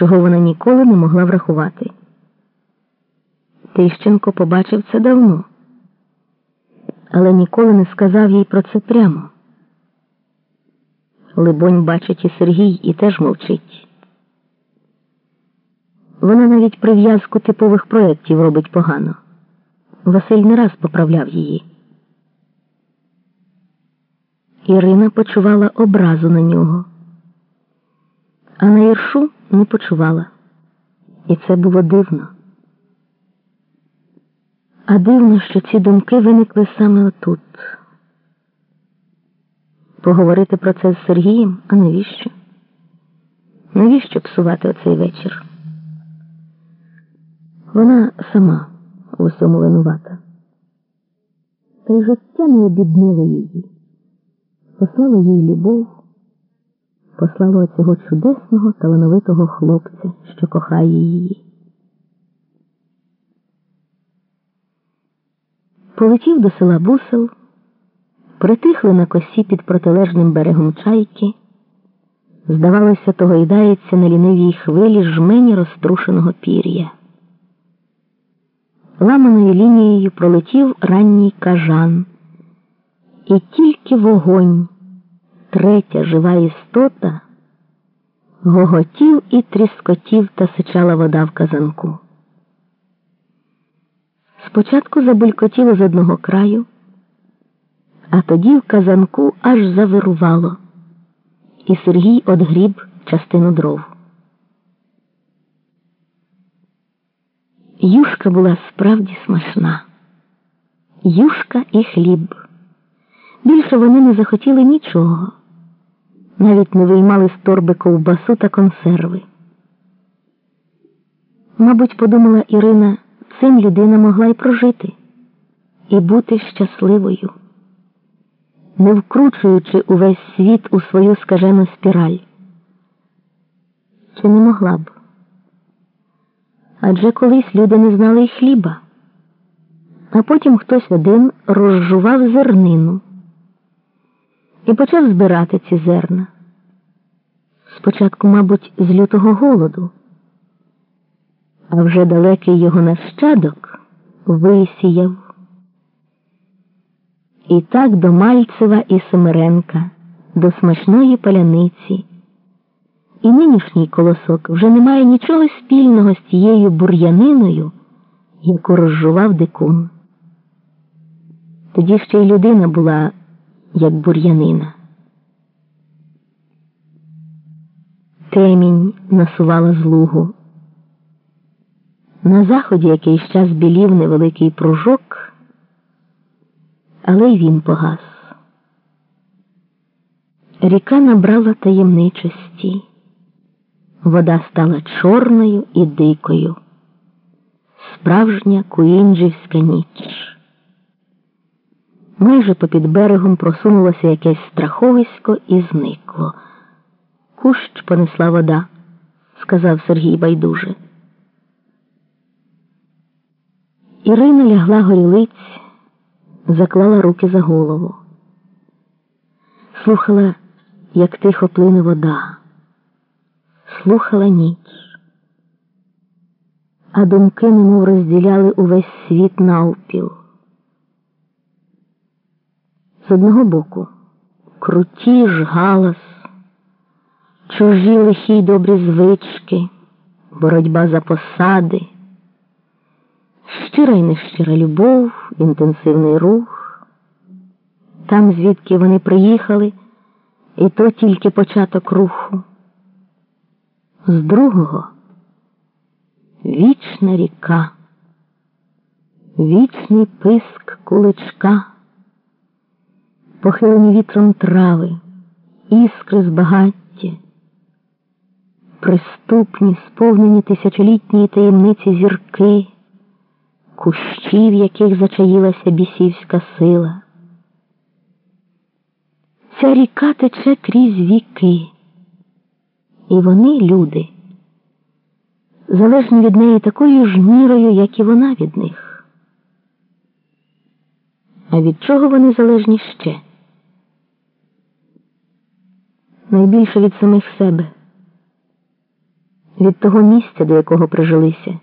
чого вона ніколи не могла врахувати. Тищенко побачив це давно, але ніколи не сказав їй про це прямо. Либонь бачить і Сергій і теж мовчить. Вона навіть прив'язку типових проєктів робить погано. Василь не раз поправляв її. Ірина почувала образу на нього, а на Іршу не почувала. І це було дивно. А дивно, що ці думки виникли саме отут. Поговорити про це з Сергієм, а навіщо? Навіщо псувати оцей вечір? Вона сама у всьому винувата. Та й життя не обіднило її, послало їй любов, послало цього чудесного талановитого хлопця, що кохає її. Полетів до села Бусел, притихли на косі під протилежним берегом чайки. Здавалося, того йдається на лінивій хвилі жмені розтрушеного пір'я. Ламаною лінією пролетів ранній кажан, і тільки вогонь, третя жива істота, гоготів і тріскотів та сичала вода в казанку. Спочатку забулькотіло з одного краю, а тоді в казанку аж завирувало, і Сергій одгріб частину дров. Юшка була справді смачна. Юшка і хліб. Більше вони не захотіли нічого, навіть не виймали з торби ковбасу та консерви. Мабуть, подумала Ірина, цим людина могла й прожити і бути щасливою, не вкручуючи увесь світ у свою скажену спіраль. Чи не могла б? Адже колись люди не знали й хліба, а потім хтось один розжував зернину і почав збирати ці зерна. Спочатку, мабуть, з лютого голоду, а вже далекий його нащадок висіяв. І так до Мальцева і Семеренка, до смачної паляниці. І нинішній колосок вже не має нічого спільного з тією бур'яниною, яку розжував дикун. Тоді ще й людина була як бур'янина. Темінь насувала з лугу. На заході якийсь час білів невеликий пружок, але й він погас. Ріка набрала таємничості. Вода стала чорною і дикою, справжня куінджівська ніч. Майже попід берегом просунулося якесь страховисько і зникло. Кущ понесла вода, сказав Сергій байдуже. Ірина лягла горілиць, заклала руки за голову, слухала, як тихо плине вода слухала ніч, а думки немов розділяли увесь світ навпіл. З одного боку круті ж галас, чужі лихі й добрі звички, боротьба за посади, щира й нещира любов, інтенсивний рух. Там, звідки вони приїхали, і то тільки початок руху. З другого вічна ріка, вічний писк куличка, похилені вітром трави, іскри з багаття, приступні, сповнені тисячолітньої таємниці зірки, кущі, в яких зачаїлася бісівська сила. Ця ріка тече крізь віки. І вони, люди, залежні від неї такою ж мірою, як і вона від них. А від чого вони залежні ще? Найбільше від самих себе, від того місця, до якого прижилися.